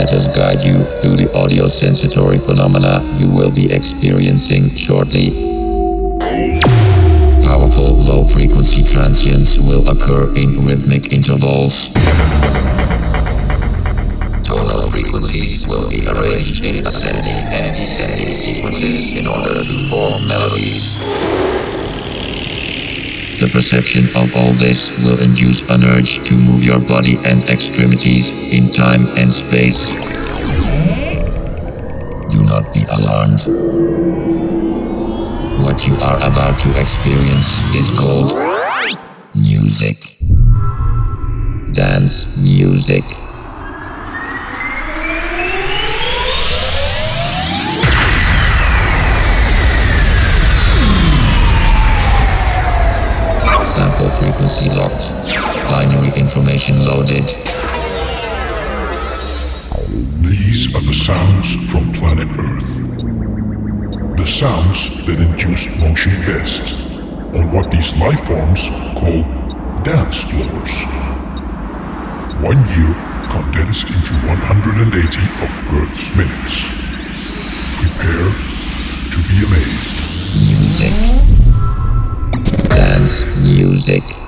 that has guide you through the audio sensory phenomena you will be experiencing shortly. Powerful low frequency transients will occur in rhythmic intervals. Tonal frequencies will be arranged in ascending and descending sequences in order to form melodies. The perception of all this will induce an urge to move your body and extremities in time and space. Do not be alarmed. What you are about to experience is called music. Dance music. sample frequency locked. Binary information loaded. These are the sounds from planet Earth. The sounds that induce motion best on what these life forms call dance floors. One year condensed into 180 of Earth's minutes. Prepare to be amazed. Music dance music.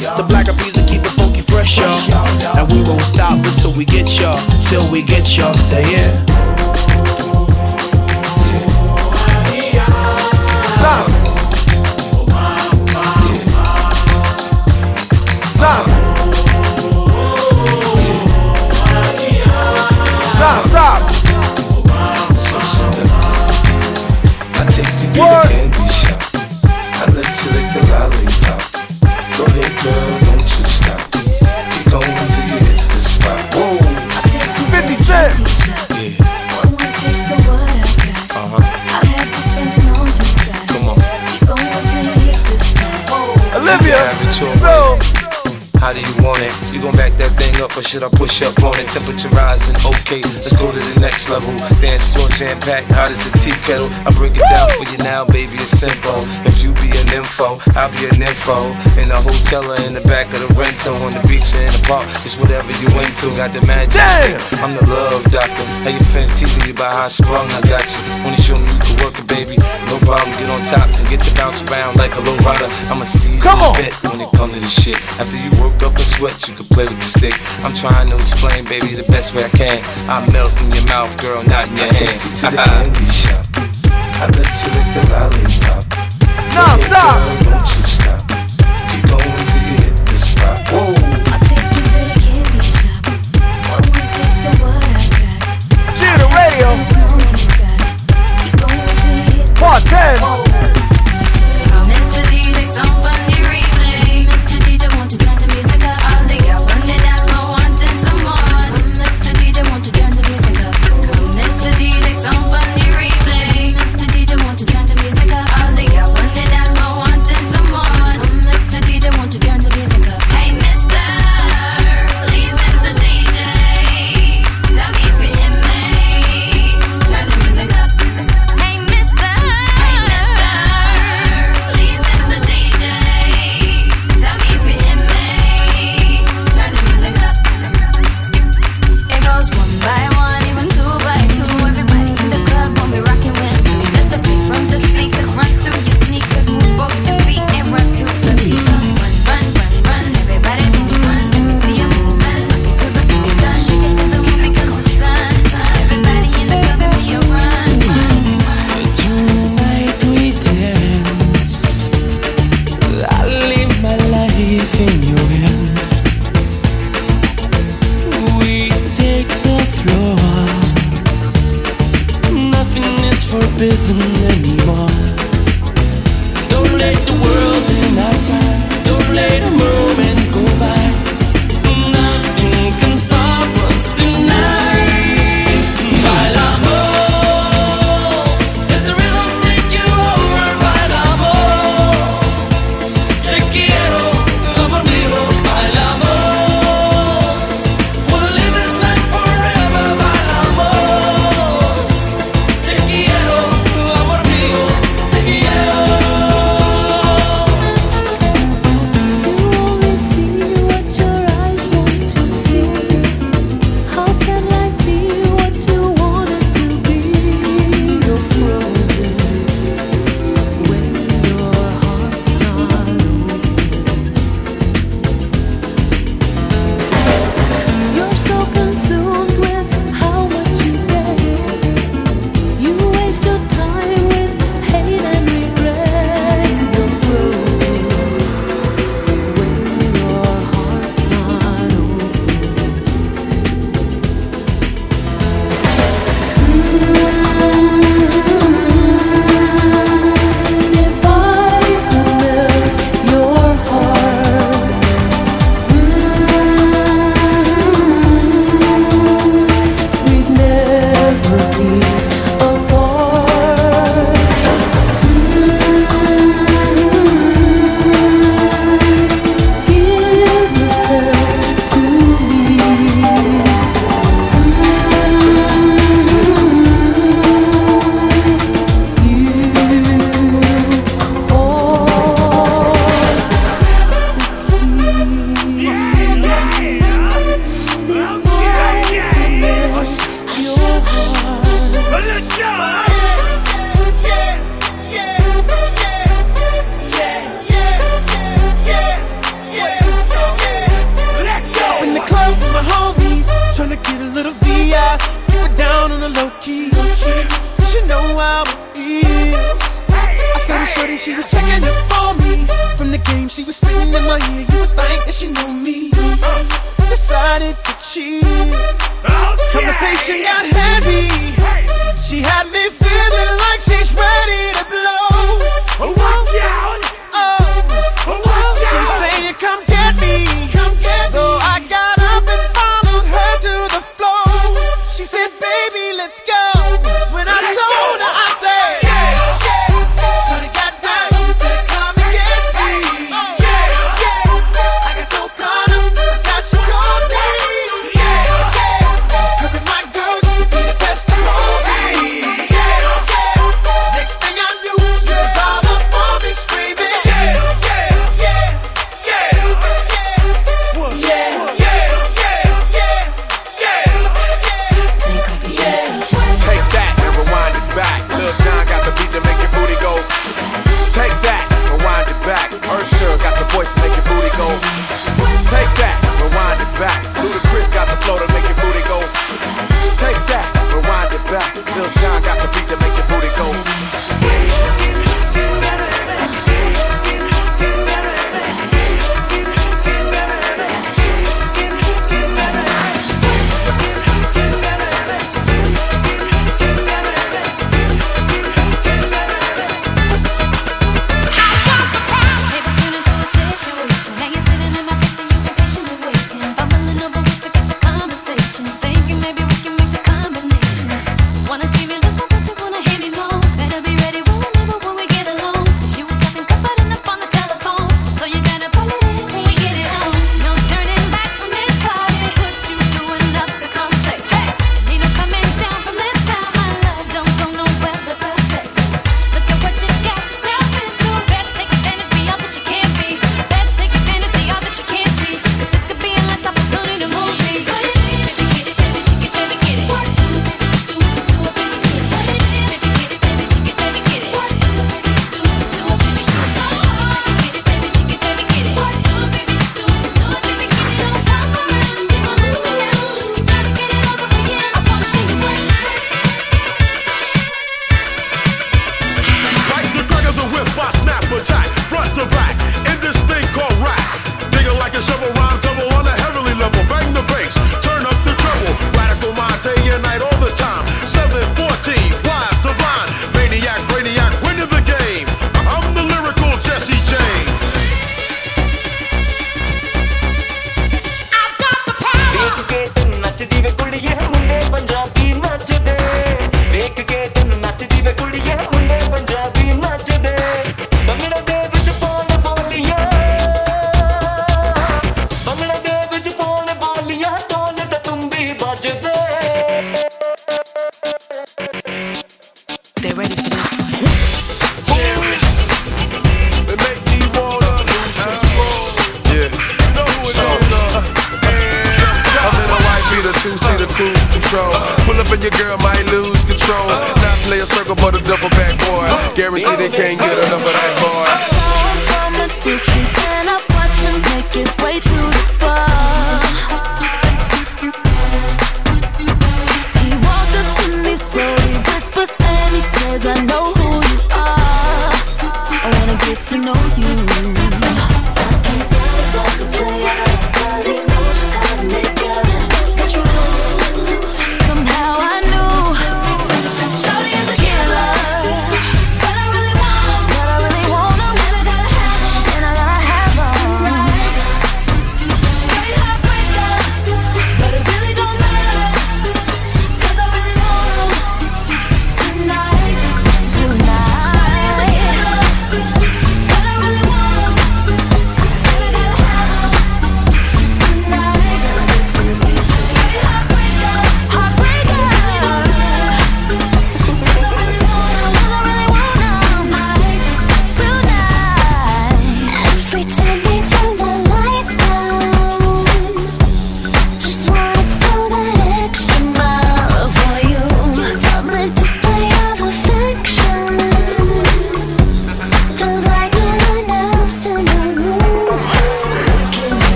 The black bees will keep it funky fresh, y'all. And we won't stop until we get y'all, till we get y'all. Say yeah. Or should I push up on it? Temperature rising, okay, let's go to the next level. Dance floor jam packed, hot as a tea kettle. I break it down for you now, baby, it's simple. If you be an info, I'll be an info. In the hotel or in the back of the rental, on the beach or in the park, it's whatever you into. Got the magic stick, I'm the love doctor. Hey, your fans teasing you about how I sprung, I got you. Wanna show me you can work it, baby? No problem, get on top and get to bounce around like a low rider. I'm a seasoned Come on. vet when it come to this shit. After you work up a sweat, you can play with the stick. I'm trying to explain, baby, the best way I can. I melt in your mouth, girl, not in your I take hand. you to the uh-huh. candy shop. I let you lick the lollipop. Nah, Hey, stop. girl, don't you stop. Keep going till you hit the spot. Whoa. I'll take you to the candy shop. One more taste of what I got. G the radio. Part 10. She was checking me. From the game, she was in my ear. You would think that she me. Decided to cheat. Conversation got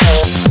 Show.